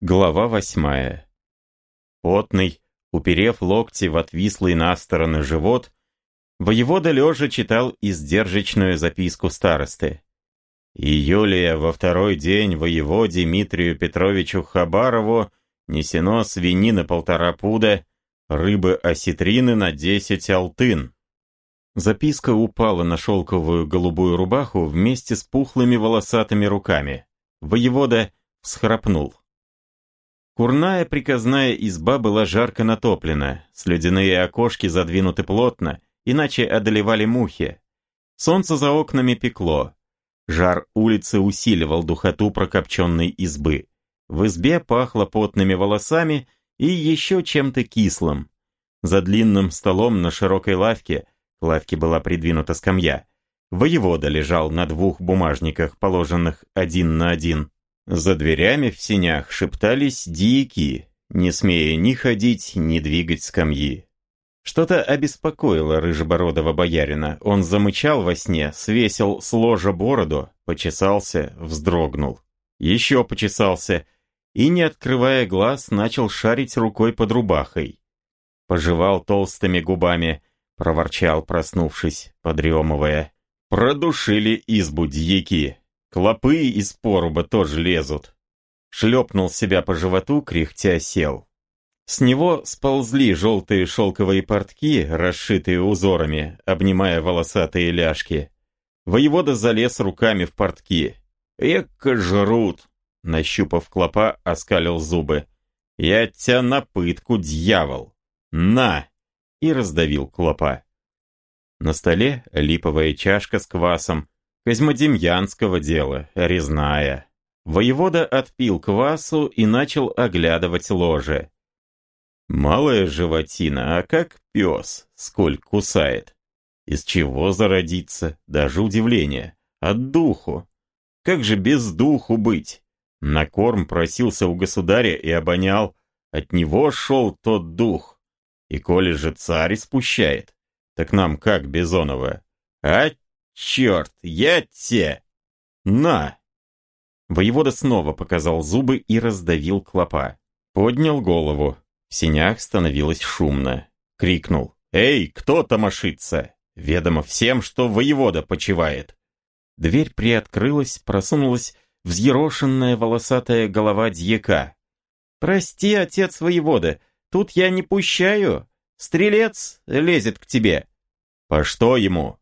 Глава восьмая. Потный, уперев локти в отвислый на стороны живот, воевода лежа читал издержечную записку старосты. И Юлия во второй день воеводе Дмитрию Петровичу Хабарову несено свинины полтора пуда, рыбы осетрины на десять алтын. Записка упала на шелковую голубую рубаху вместе с пухлыми волосатыми руками. Воевода всхрапнул. Курная приказная изба была жарко натоплена, слюдяные окошки задвинуты плотно, иначе одолевали мухи. Солнце за окнами пекло. Жар улицы усиливал духоту прокопченной избы. В избе пахло потными волосами и еще чем-то кислым. За длинным столом на широкой лавке, лавке была придвинута скамья, воевода лежал на двух бумажниках, положенных один на один. За дверями в синях шептались дьяки, не смея ни ходить, ни двигать скамьи. Что-то обеспокоило рыжебородого боярина. Он замычал во сне, свесил с ложа бороду, почесался, вздрогнул. Еще почесался и, не открывая глаз, начал шарить рукой под рубахой. Пожевал толстыми губами, проворчал, проснувшись, подремывая. Продушили избу дьяки. Клопы из поруба тоже лезут. Шлепнул себя по животу, кряхтя сел. С него сползли желтые шелковые портки, расшитые узорами, обнимая волосатые ляжки. Воевода залез руками в портки. «Эка жрут!» Нащупав клопа, оскалил зубы. «Я тебя на пытку, дьявол! На!» И раздавил клопа. На столе липовая чашка с квасом, Козьмодемьянского дела, резная. Воевода отпил квасу и начал оглядывать ложе. Малая животина, а как пес, сколь кусает. Из чего зародиться, даже удивление. От духу. Как же без духу быть? На корм просился у государя и обонял. От него шел тот дух. И коли же царь спущает, так нам как Бизонова? А «Черт, я те! На!» Воевода снова показал зубы и раздавил клопа. Поднял голову. В синях становилось шумно. Крикнул. «Эй, кто тамошится? Ведомо всем, что воевода почивает!» Дверь приоткрылась, просунулась взъерошенная волосатая голова дьяка. «Прости, отец воевода, тут я не пущаю. Стрелец лезет к тебе». «По что ему?»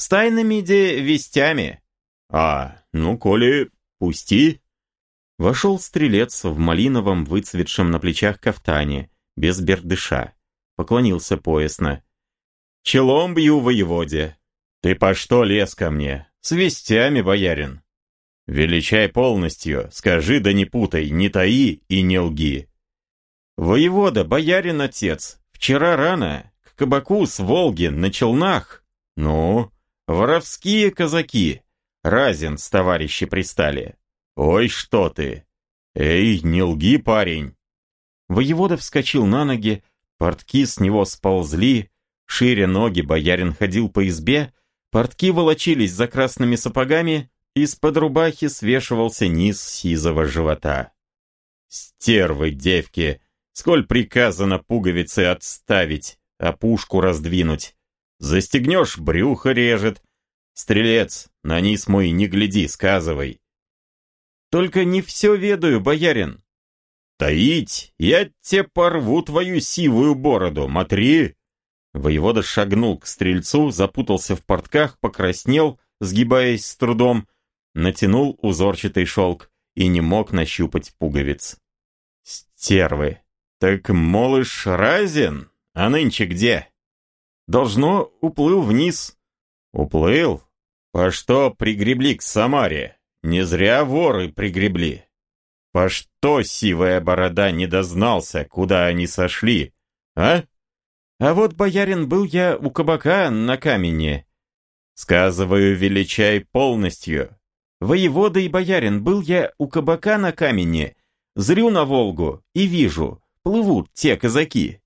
С тайными де вестями. А, ну, коли, пусти. Вошел стрелец в малиновом выцветшем на плечах кафтане, без бердыша. Поклонился поясно. Челом бью воеводе. Ты по что лез ко мне? С вестями, боярин. Величай полностью, скажи да не путай, не таи и не лги. Воевода, боярин отец, вчера рано, к кабаку с Волги на челнах. Ну, Воровские казаки. Разин с товарищи пристали. Ой, что ты! Эй, не лги, парень! Воевода вскочил на ноги, портки с него сползли, шире ноги боярин ходил по избе, портки волочились за красными сапогами, из-под рубахи свешивался низ сизого живота. Стервы, девки, сколь приказано пуговицы отставить, а пушку раздвинуть. Застегнешь, брюхо режет. Стрелец, на низ мой не гляди, сказывай. Только не все ведаю, боярин. Таить, я те порву твою сивую бороду, матри. Воевода шагнул к стрельцу, запутался в портках, покраснел, сгибаясь с трудом, натянул узорчатый шелк и не мог нащупать пуговиц. Стервы! Так молыш разен? А нынче где? Должно, уплыл вниз. Уплыл? По что пригребли к Самаре? Не зря воры пригребли. По что сивая борода не дознался, куда они сошли, а? А вот, боярин, был я у кабака на камене. Сказываю, величай полностью. Воевода и боярин, был я у кабака на камене, зрю на Волгу и вижу, плывут те казаки.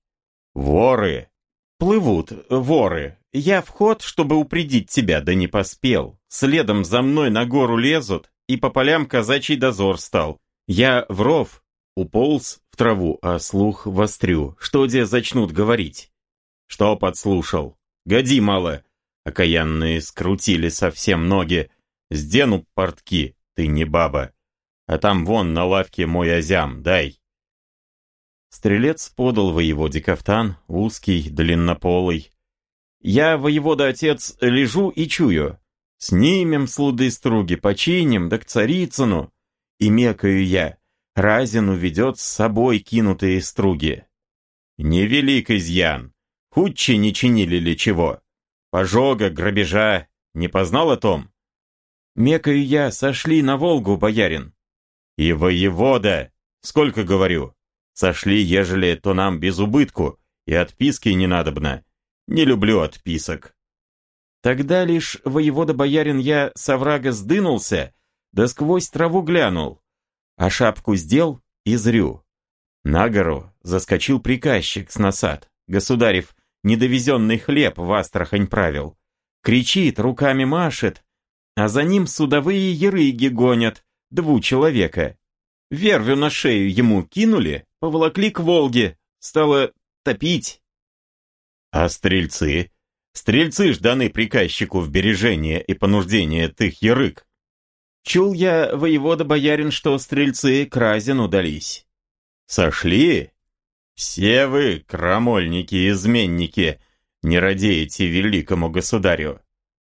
Воры, Плывут, воры. Я в ход, чтобы упредить тебя, да не поспел. Следом за мной на гору лезут, и по полям казачий дозор стал. Я в ров, уполз в траву, а слух вострю. Что где зачнут говорить? Что подслушал? Годи мало. Окаянные скрутили совсем ноги. Сдену портки, ты не баба. А там вон на лавке мой озям, дай. Стрелец подал воеводе кафтан, узкий, длиннополый. Я, воевода-отец, лежу и чую. Снимем слуды струги, починим, да к царицыну. И мекаю я, Разину ведет с собой кинутые струги. Невелик изъян, худче не чинили ли чего. Пожога, грабежа, не познал о том? Мекаю я, сошли на Волгу, боярин. И воевода, сколько говорю, Сошли, ежели, то нам без убытку, и отписки не надобно. Не люблю отписок. Тогда лишь воевода-боярин я с оврага сдынулся, да сквозь траву глянул, а шапку сделал и зрю. На гору заскочил приказчик с насад, государев недовезенный хлеб в Астрахань правил. Кричит, руками машет, а за ним судовые ерыги гонят, дву человека. Вервю на шею ему кинули, поволокли к Волге, стало топить. А стрельцы? Стрельцы ж даны приказчику в бережение и понуждение тых ярык. Чул я, воевода-боярин, что стрельцы к Разину дались. Сошли? Все вы, крамольники-изменники, не радеете великому государю.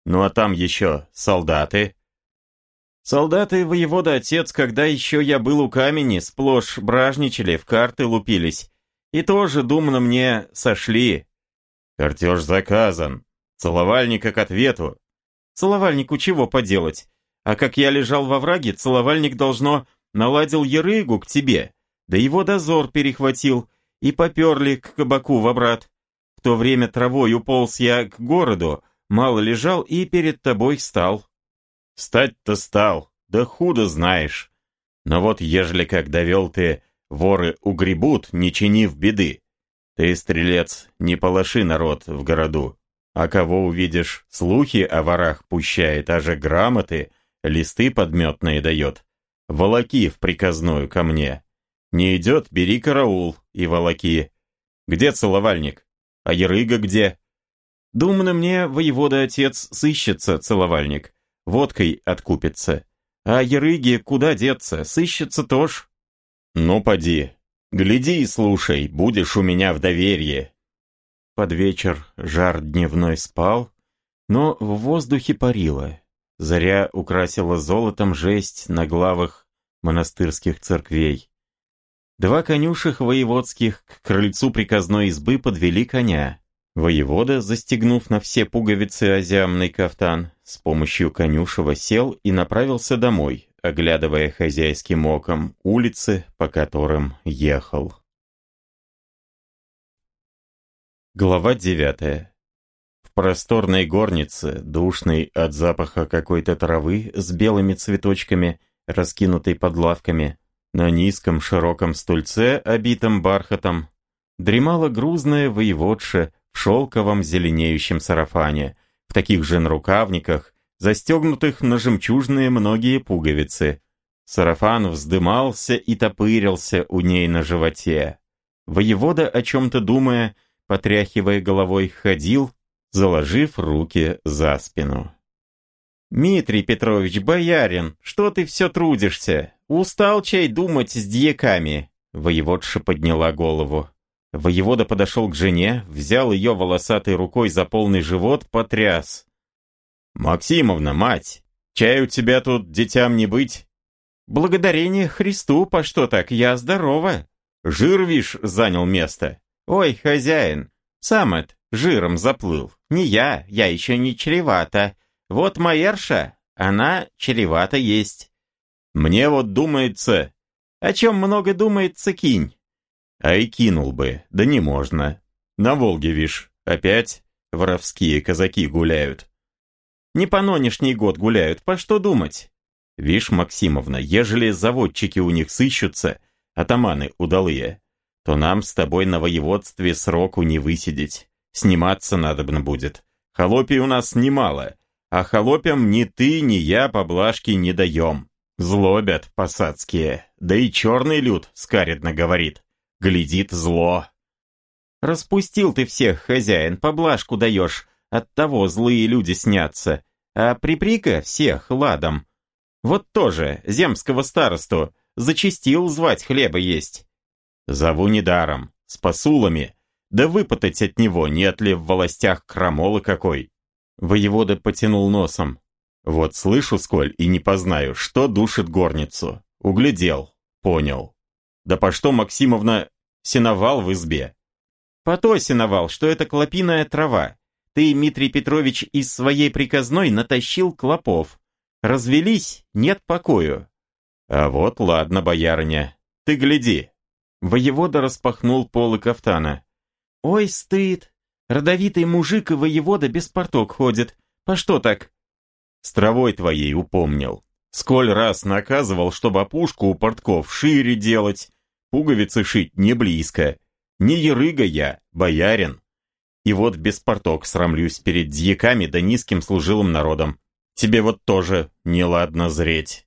Ну а там еще солдаты, Солдаты воевода отец, когда еще я был у камени, сплошь бражничали, в карты лупились. И тоже, думно, мне сошли. Картеж заказан. Целовальника к ответу. Целовальнику чего поделать? А как я лежал во враге, целовальник, должно, наладил ерыгу к тебе. Да его дозор перехватил, и поперли к кабаку в обрат. В то время травой уполз я к городу, мало лежал и перед тобой стал. Стать-то стал, да худо знаешь. Но вот ежели как довел ты, воры угребут, не чинив беды. Ты, стрелец, не полоши народ в городу. А кого увидишь, слухи о ворах пущает, а же грамоты, листы подметные дает. Волоки в приказную ко мне. Не идет, бери караул и волоки. Где целовальник? А Ярыга где? Думно мне, воевода-отец, сыщется целовальник водкой откупится. А ерыги куда деться, сыщется тоже. Ну, поди, гляди и слушай, будешь у меня в доверье. Под вечер жар дневной спал, но в воздухе парило. Заря украсила золотом жесть на главах монастырских церквей. Два конюших воеводских к крыльцу приказной избы подвели коня. Воевода, застегнув на все пуговицы озямный кафтан, с помощью конюшева сел и направился домой, оглядывая хозяйским оком улицы, по которым ехал. Глава девятая. В просторной горнице, душной от запаха какой-то травы с белыми цветочками, раскинутой под лавками, на низком широком стульце, обитом бархатом, дремала грузная воеводша в шелковом зеленеющем сарафане, в таких же нарукавниках, застегнутых на жемчужные многие пуговицы. Сарафан вздымался и топырился у ней на животе. Воевода, о чем-то думая, потряхивая головой, ходил, заложив руки за спину. «Митрий Петрович, боярин, что ты все трудишься? Устал чай думать с дьяками?» Воеводша подняла голову. Воевода подошел к жене, взял ее волосатой рукой за полный живот, потряс. «Максимовна, мать, чай у тебя тут детям не быть?» «Благодарение Христу, по что так, я здорова». «Жир, вишь, занял место». «Ой, хозяин, сам это, жиром заплыл. Не я, я еще не чревата. Вот Майерша, она чревата есть». «Мне вот думается...» «О чем много думается, кинь». А и кинул бы, да не можно. На Волге, вишь, опять воровские казаки гуляют. Не по нынешний год гуляют, по что думать? Вишь, Максимовна, ежели заводчики у них сыщутся, атаманы удалые, то нам с тобой на воеводстве сроку не высидеть. Сниматься надобно будет. Холопий у нас немало, а холопям ни ты, ни я поблажки не даем. Злобят посадские, да и черный люд скаредно говорит. Глядит зло. Распустил ты всех, хозяин, поблажку даешь, оттого злые люди снятся, а приприка всех ладом. Вот тоже земского старосту зачистил звать хлеба есть. Зову недаром, с посулами, да выпытать от него, нет ли в властях крамолы какой. Воевода потянул носом. Вот слышу, сколь, и не познаю, что душит горницу. Углядел, понял. Да по что, Максимовна, сеновал в избе? По то сеновал, что это клопиная трава. Ты, Дмитрий Петрович, из своей приказной натащил клопов. Развелись, нет покою. А вот ладно, боярыня, ты гляди. Воевода распахнул полы кафтана. Ой, стыд! Родовитый мужик и воевода без порток ходит. По что так? С травой твоей упомнил. Сколь раз наказывал, чтобы опушку у портков шире делать, пуговицы шить не близко. Не ерыга я, боярин. И вот без порток срамлюсь перед дьяками да низким служилым народом. Тебе вот тоже неладно зреть.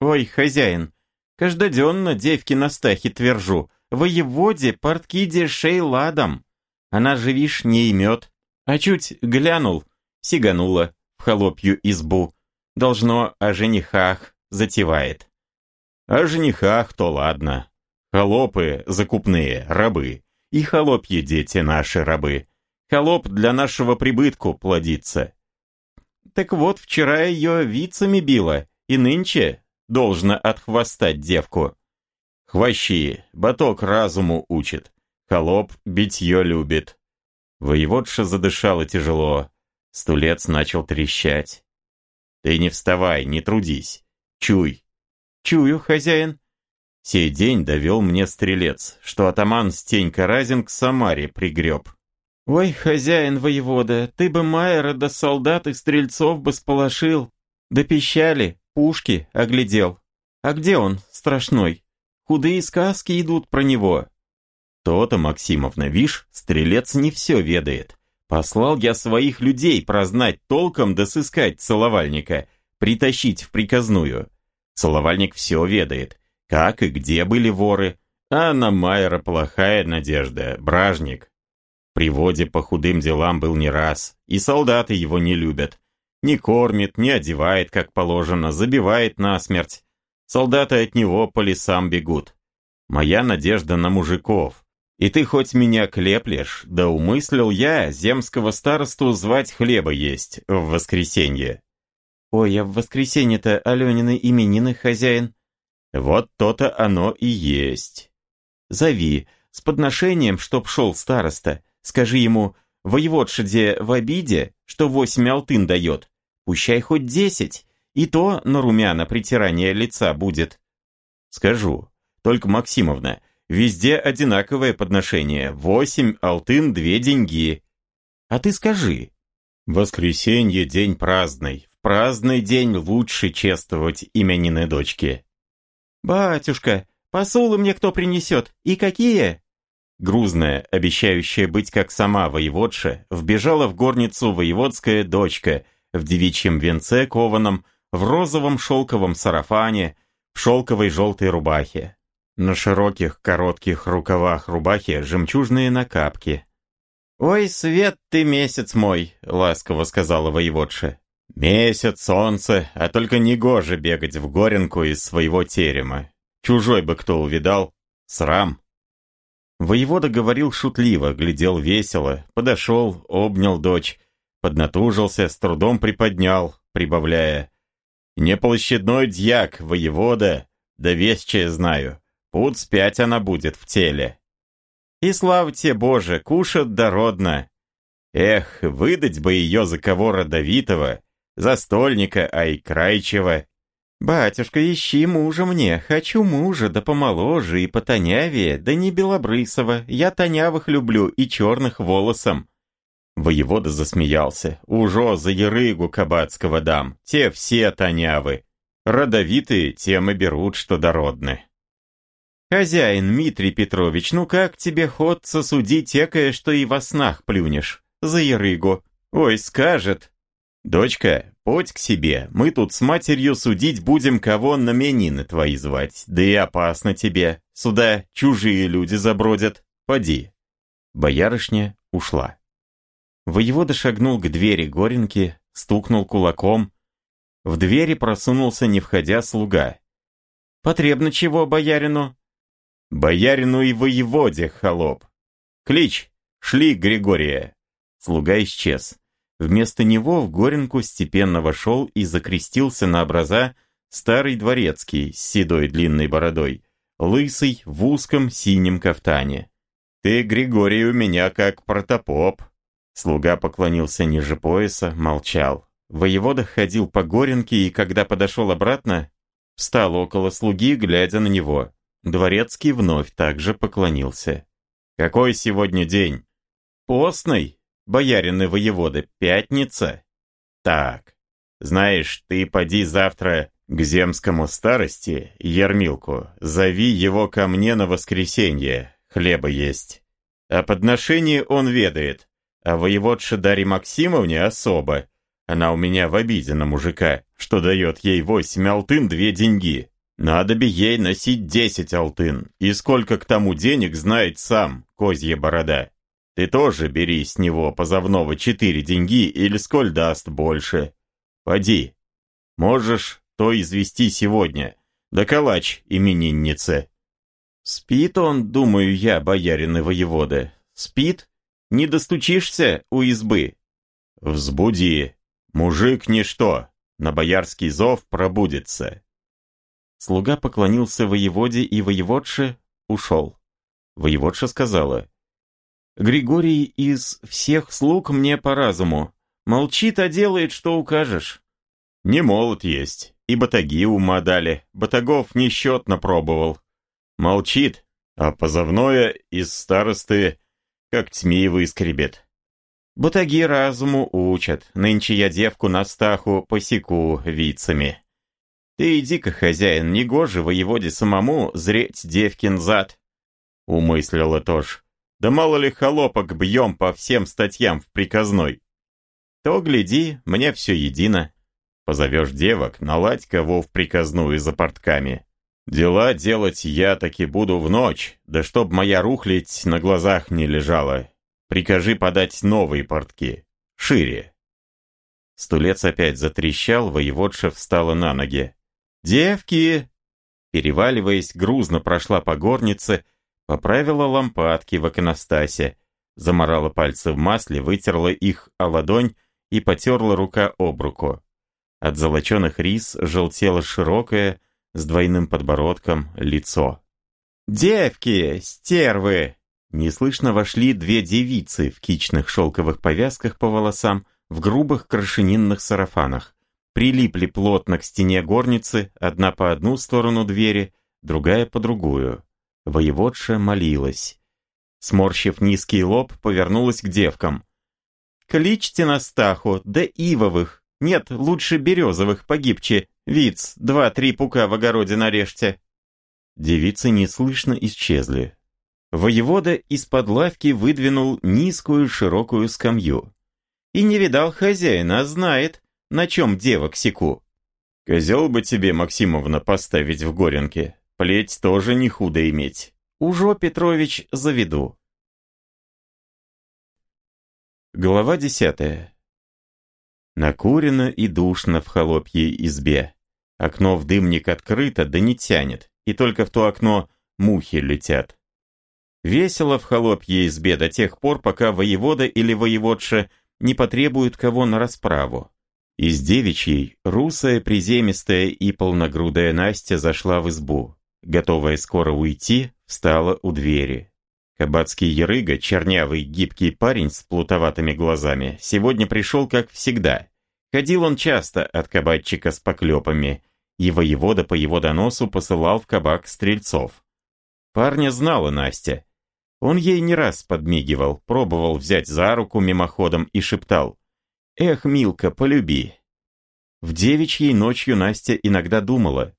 Ой, хозяин, каждоденно девки на стахе твержу, воеводе портки дешей ладом. Она же, вишь, не имет. А чуть глянул, сиганула в холопью избу. Должно о женихах затевает. О женихах то ладно. Холопы закупные, рабы. И холопьи дети наши рабы. Холоп для нашего прибытку плодится. Так вот, вчера ее вицами била, и нынче должно отхвостать девку. Хвощи, баток разуму учит. Холоп битье любит. Воеводша задышала тяжело. Стулец начал трещать. Ты не вставай, не трудись. Чуй. Чую, хозяин. Сей день довел мне стрелец, что атаман Стенька Разин к Самаре пригреб. Ой, хозяин воевода, ты бы Майера да солдат и стрельцов бы сполошил. Да пищали, пушки оглядел. А где он, страшной? Худые сказки идут про него. То-то, Максимовна, вишь, стрелец не все ведает. Послал я своих людей прознать толком да сыскать целовальника, притащить в приказную. Целовальник все ведает, как и где были воры, а на Майера плохая надежда, бражник, приводе по худым делам был не раз, и солдаты его не любят. Не кормит, не одевает, как положено, забивает насмерть. Солдаты от него по лесам бегут. Моя надежда на мужиков. И ты хоть меня клеплешь, да умыслил я земского старосту звать хлеба есть в воскресенье. Ой, а в воскресенье-то Аленины именины хозяин. Вот то-то оно и есть. Зови, с подношением, чтоб шел староста. Скажи ему, воеводшеде в обиде, что восемь алтын дает. Пущай хоть десять, и то на румяна притирание лица будет. Скажу. Только, Максимовна, везде одинаковое подношение. Восемь алтын, две деньги. А ты скажи. Воскресенье день праздный. В праздный день лучше чествовать именины дочки. Батюшка, посулы мне кто принесет? И какие? Грузная, обещающая быть как сама воеводша, вбежала в горницу воеводская дочка в девичьем венце кованом, в розовом шелковом сарафане, в шелковой желтой рубахе. На широких коротких рукавах рубахи жемчужные накапки. «Ой, свет ты, месяц мой!» — ласково сказала воеводша. «Месяц, солнце, а только не гоже бегать в горенку из своего терема. Чужой бы кто увидал. Срам!» Воевода говорил шутливо, глядел весело, подошел, обнял дочь, поднатужился, с трудом приподнял, прибавляя. «Не площадной дьяк, воевода, да весчая знаю, пуд спять она будет в теле». «И слава тебе, Боже, кушат дородно!» Эх, выдать бы ее за кого родовитого, за стольника, а и крайчего. «Батюшка, ищи мужа мне, хочу мужа, да помоложе и потонявее, да не белобрысого, я тонявых люблю и черных волосом». Воевода засмеялся. «Ужо за ерыгу кабацкого дам, те все тонявы. Родовитые тем и берут, что дородны». «Хозяин, Дмитрий Петрович, ну как тебе ходца судить экое, что и во снах плюнешь? За ерыгу. Ой, скажет, «Дочка, подь к себе, мы тут с матерью судить будем, кого на менины твои звать, да и опасно тебе, сюда чужие люди забродят, поди». Боярышня ушла. Воевода шагнул к двери Горенки, стукнул кулаком. В двери просунулся, не входя, слуга. «Потребно чего боярину?» «Боярину и воеводе, холоп! Клич, шли Григория!» Слуга исчез. Вместо него в Горенку степенно вошел и закрестился на образа старый дворецкий с седой длинной бородой, лысый в узком синем кафтане. «Ты, Григорий, у меня как протопоп!» Слуга поклонился ниже пояса, молчал. Воевода ходил по Горенке и, когда подошел обратно, встал около слуги, глядя на него. Дворецкий вновь также поклонился. «Какой сегодня день?» «Постный!» Боярины воеводы, пятница. Так, знаешь, ты поди завтра к земскому старости, Ермилку, зови его ко мне на воскресенье, хлеба есть. А подношение он ведает, а воеводша Дарье Максимовне особо. Она у меня в обиде на мужика, что дает ей восемь алтын две деньги. Надо бы ей носить десять алтын, и сколько к тому денег знает сам, козья борода. Ты тоже бери с него позывного четыре деньги или сколь даст больше. Поди. Можешь то извести сегодня. Да калач имениннице. Спит он, думаю я, боярин и воеводы. Спит? Не достучишься у избы? Взбуди. Мужик ничто. На боярский зов пробудется. Слуга поклонился воеводе и воеводше ушел. Воеводша сказала — Григорий из всех слуг мне по разуму. Молчит, а делает, что укажешь. Не молод есть, и батаги ума дали, батагов несчетно пробовал. Молчит, а позывное из старосты как тьми выскребет. Батаги разуму учат, нынче я девку на стаху посеку вицами. Ты иди-ка, хозяин, негоже воеводе самому зреть девкин зад. Умыслила тоже. Да мало ли холопок бьем по всем статьям в приказной. То, гляди, мне все едино. Позовешь девок, наладь кого в приказную за портками. Дела делать я таки буду в ночь, да чтоб моя рухлядь на глазах не лежала. Прикажи подать новые портки, шире. Стулец опять затрещал, воеводша встала на ноги. «Девки!» Переваливаясь, грузно прошла по горнице, Поправила лампадки в иконостасе, заморала пальцы в масле, вытерла их о ладонь и потерла рука об руку. От золоченых рис желтело широкое, с двойным подбородком, лицо. «Девки! Стервы!» Неслышно вошли две девицы в кичных шелковых повязках по волосам, в грубых крашенинных сарафанах. Прилипли плотно к стене горницы, одна по одну сторону двери, другая по другую. Воеводша молилась. Сморщив низкий лоб, повернулась к девкам. «Кличьте на стаху, да ивовых. Нет, лучше березовых, погибче. Виц, два-три пука в огороде нарежьте». Девицы неслышно исчезли. Воевода из-под лавки выдвинул низкую широкую скамью. И не видал хозяина, а знает, на чем девок секу. «Козел бы тебе, Максимовна, поставить в горенке», Плеть тоже не худо иметь. Ужо Петрович заведу. Глава десятая. Накурено и душно в холопьей избе. Окно в дымник открыто, да не тянет, и только в то окно мухи летят. Весело в холопьей избе до тех пор, пока воевода или воеводша не потребуют кого на расправу. Из девичьей русая, приземистая и полногрудая Настя зашла в избу готовая скоро уйти, встала у двери. Кабацкий ерыга, чернявый гибкий парень с плутоватыми глазами, сегодня пришел как всегда. Ходил он часто от кабачика с поклепами, и воевода по его доносу посылал в кабак стрельцов. Парня знала Настя. Он ей не раз подмигивал, пробовал взять за руку мимоходом и шептал «Эх, Милка, полюби». В девичьей ночью Настя иногда думала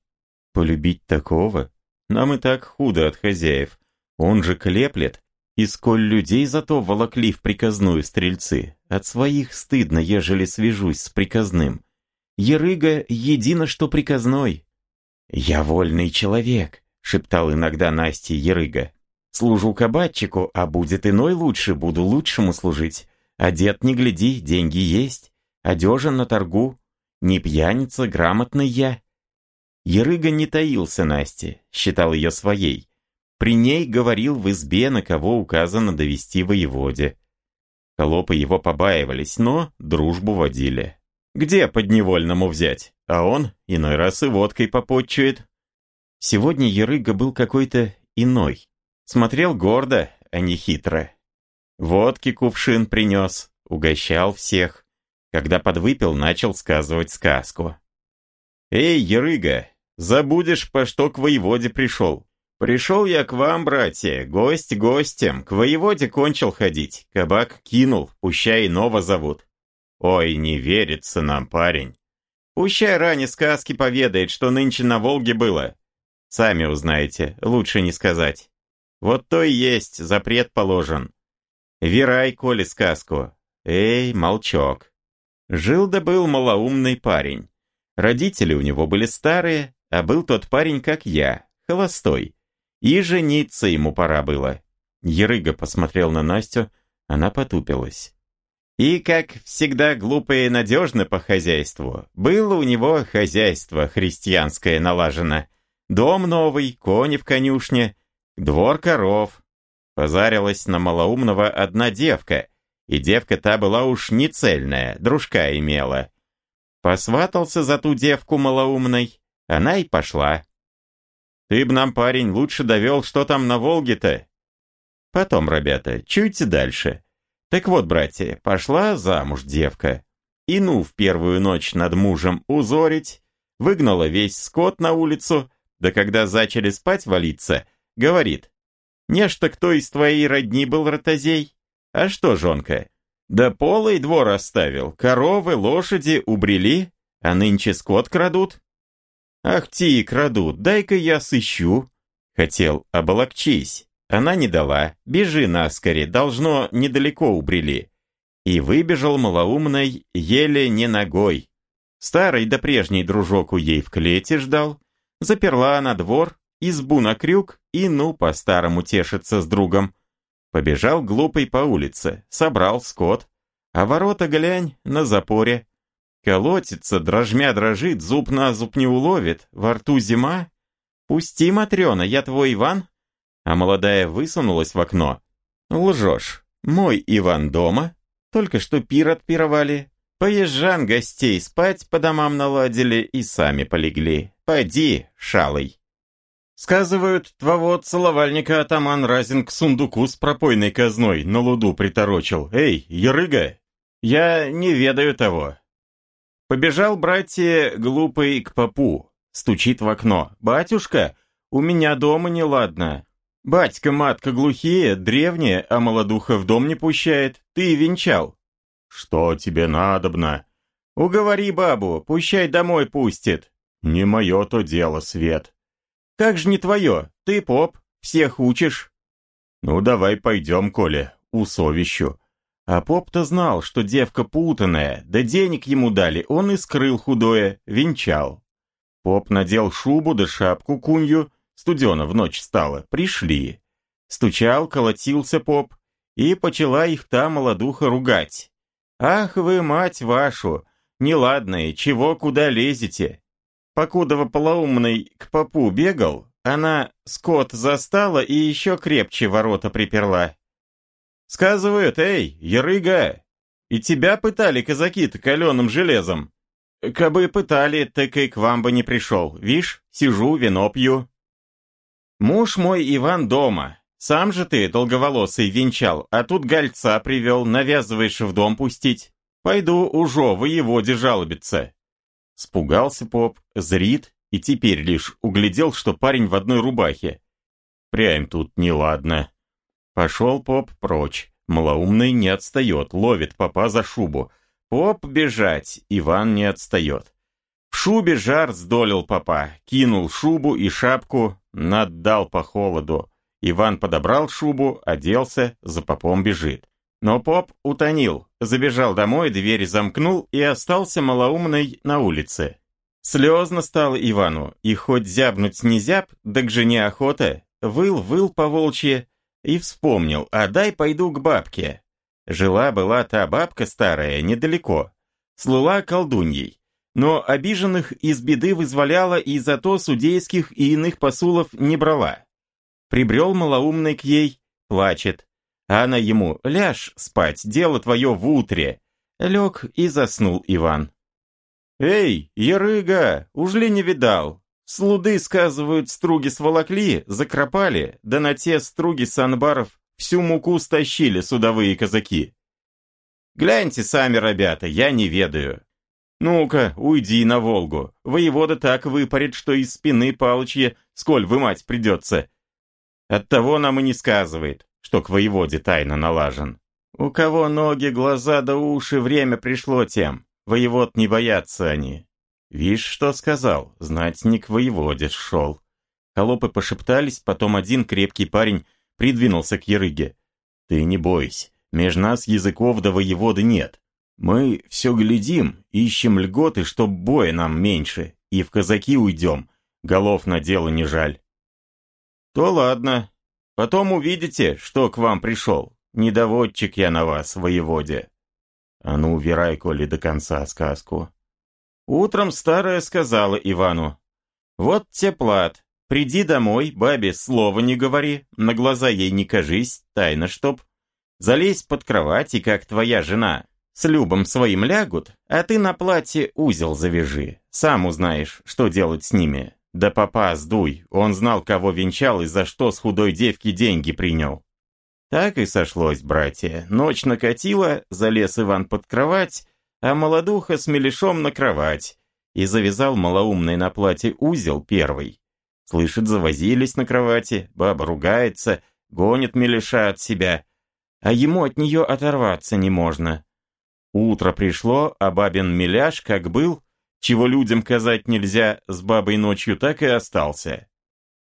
«Полюбить такого? Нам и так худо от хозяев. Он же клеплет. И сколь людей зато волокли в приказную стрельцы. От своих стыдно, ежели свяжусь с приказным. Ерыга едино что приказной. «Я вольный человек», — шептал иногда Насте Ерыга. «Служу кабатчику, а будет иной лучше, буду лучшему служить. Одет не гляди, деньги есть, одежен на торгу, не пьяница, грамотный я». Ерыга не таился Насте, считал ее своей. При ней говорил в избе, на кого указано довести воеводе. Холопы его побаивались, но дружбу водили. Где подневольному взять? А он иной раз и водкой попотчует. Сегодня Ерыга был какой-то иной. Смотрел гордо, а не хитро. Водки кувшин принес, угощал всех. Когда подвыпил, начал сказывать сказку. «Эй, Ерыга, забудешь, по что к воеводе пришел? «Пришел я к вам, братья, гость гостем, к воеводе кончил ходить, кабак кинул, пущай иного зовут». «Ой, не верится нам, парень. Пущай ранее сказки поведает, что нынче на Волге было. Сами узнаете, лучше не сказать. Вот то и есть, запрет положен. Верай, коли, сказку. Эй, молчок». Жил да был малоумный парень. Родители у него были старые, а был тот парень, как я, холостой. И жениться ему пора было. Ерыга посмотрел на Настю, она потупилась. И, как всегда, глупо и надежно по хозяйству. Было у него хозяйство христианское налажено. Дом новый, кони в конюшне, двор коров. Позарилась на малоумного одна девка, и девка та была уж не цельная, дружка имела. Посватался за ту девку малоумной, она и пошла. Ты б нам, парень, лучше довел, что там на Волге-то. Потом, ребята, чуть дальше. Так вот, братья, пошла замуж девка. И ну в первую ночь над мужем узорить, выгнала весь скот на улицу, да когда зачали спать валиться, говорит, «Нечто кто из твоей родни был ротозей? А что, жонка? Да полый двор оставил, коровы, лошади убрели, а нынче скот крадут, «Ах, ти, крадут, дай-ка я сыщу!» Хотел оболокчись. Она не дала. «Бежи наскоре, должно, недалеко убрели». И выбежал малоумной еле не ногой. Старый да прежний дружок у ей в клете ждал. Заперла она двор, избу на крюк и ну по-старому тешиться с другом. Побежал глупый по улице, собрал скот. А ворота, глянь, на запоре. Колотится, дрожмя дрожит, зуб на зуб не уловит, во рту зима. Пусти, Матрена, я твой Иван. А молодая высунулась в окно. Лжешь, мой Иван дома, только что пир отпировали. Поезжан гостей спать по домам наладили и сами полегли. Пойди, шалый. Сказывают, твоего целовальника атаман Разин к сундуку с пропойной казной на луду приторочил. Эй, ерыга, я не ведаю того. Побежал, братья, глупый к попу. Стучит в окно. «Батюшка, у меня дома неладно. Батька-матка глухие, древняя, а молодуха в дом не пущает. Ты венчал». «Что тебе надобно?» «Уговори бабу, пущай домой пустит». «Не мое то дело, Свет». «Как же не твое? Ты поп, всех учишь». «Ну, давай пойдем, Коля, усовещу. А поп-то знал, что девка путанная, да денег ему дали, он и скрыл худое, венчал. Поп надел шубу да шапку кунью, студено в ночь стало, пришли. Стучал, колотился поп, и почала их та молодуха ругать. «Ах вы, мать вашу! Неладные, чего куда лезете?» Покудова полоумный к попу бегал, она скот застала и еще крепче ворота приперла. Сказывают, эй, Ярыга, и тебя пытали казаки-то каленым железом. Кабы пытали, так и к вам бы не пришел. Вишь, сижу, вино пью. Муж мой Иван дома. Сам же ты, долговолосый, венчал, а тут гольца привел, навязываешь в дом пустить. Пойду уже воеводе жалобиться. Спугался поп, зрит, и теперь лишь углядел, что парень в одной рубахе. Прям тут неладно. Пошел поп прочь. Малоумный не отстает, ловит попа за шубу. Поп бежать, Иван не отстает. В шубе жар сдолил попа, кинул шубу и шапку, наддал по холоду. Иван подобрал шубу, оделся, за попом бежит. Но поп утонил, забежал домой, дверь замкнул и остался малоумный на улице. Слезно стало Ивану, и хоть зябнуть не зяб, да к жене охота, выл, выл по волчье, и вспомнил, а дай пойду к бабке. Жила-была та бабка старая, недалеко, слыла колдуньей, но обиженных из беды вызволяла и зато судейских и иных посулов не брала. Прибрел малоумный к ей, плачет, а она ему «Ляжь спать, дело твое в утре». Лег и заснул Иван. «Эй, Ярыга, уж ли не видал? Слуды, сказывают, струги сволокли, закропали, да на те струги с анбаров всю муку стащили судовые казаки. Гляньте сами, ребята, я не ведаю. Ну-ка, уйди на Волгу. Воевода так выпарит, что из спины палочье сколь вымать придется. Оттого нам и не сказывает, что к воеводе тайно налажен. У кого ноги, глаза да уши, время пришло тем. Воевод не боятся они. Вишь, что сказал, знать не к воеводе шел. Холопы пошептались, потом один крепкий парень придвинулся к Ярыге. Ты не бойся, меж нас языков до воеводы нет. Мы все глядим, ищем льготы, чтоб боя нам меньше, и в казаки уйдем, голов на дело не жаль. То ладно, потом увидите, что к вам пришел. Недоводчик я на вас, воеводе. А ну, убирай, коли до конца сказку. Утром старая сказала Ивану, «Вот те плат, приди домой, бабе слова не говори, на глаза ей не кажись, тайно чтоб. Залезь под кровать, и как твоя жена с Любом своим лягут, а ты на платье узел завяжи, сам узнаешь, что делать с ними. Да папа сдуй, он знал, кого венчал и за что с худой девки деньги принял». Так и сошлось, братья. Ночь накатила, залез Иван под кровать, а молодуха с мелешом на кровать, и завязал малоумный на платье узел первый. Слышит, завозились на кровати, баба ругается, гонит мелеша от себя, а ему от нее оторваться не можно. Утро пришло, а бабин миляж, как был, чего людям казать нельзя, с бабой ночью так и остался.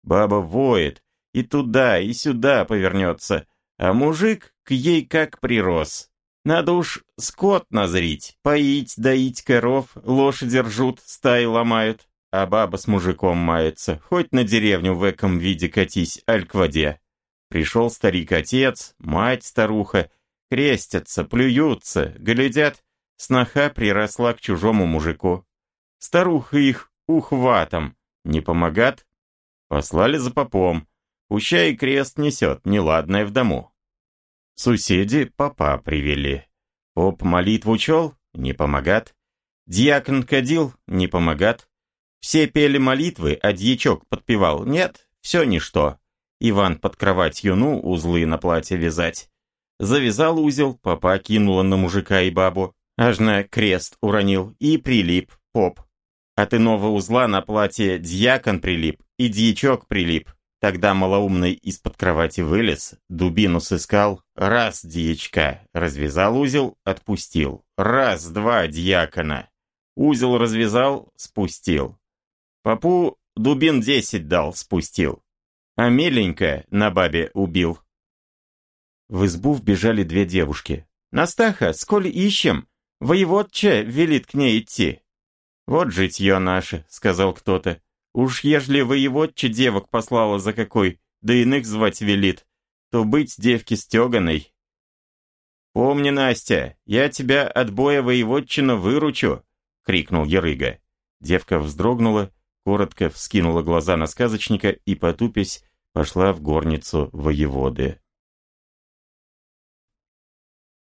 Баба воет, и туда, и сюда повернется, а мужик к ей как прирос. Надо уж скот назрить, поить, доить коров, лошади ржут, стаи ломают, а баба с мужиком мается, хоть на деревню в эком виде катись, аль к воде. Пришел старик-отец, мать-старуха, крестятся, плюются, глядят, сноха приросла к чужому мужику. Старуха их ухватом, не помогат? Послали за попом, пущай крест несет, неладное в дому. Соседи папа привели. Поп молитву чел, не помогат. Дьякон кадил, не помогат. Все пели молитвы, а дьячок подпевал. Нет, все ничто. Иван под кроватью, ну, узлы на платье вязать. Завязал узел, папа кинула на мужика и бабу. Аж на крест уронил и прилип, поп. От иного узла на платье дьякон прилип и дьячок прилип. Тогда малоумный из-под кровати вылез, дубину сыскал, раз дьячка, развязал узел, отпустил, раз, два дьякона. Узел развязал, спустил. Папу дубин десять дал, спустил. А меленько на бабе убил. В избу вбежали две девушки. «Настаха, сколь ищем? Воеводча велит к ней идти». «Вот житье наше», — сказал кто-то. Уж ежели воеводче девок послала за какой, да иных звать велит, то быть девки стеганой. «Помни, Настя, я тебя от боя воеводчина выручу!» — крикнул Ярыга. Девка вздрогнула, коротко вскинула глаза на сказочника и, потупясь, пошла в горницу воеводы.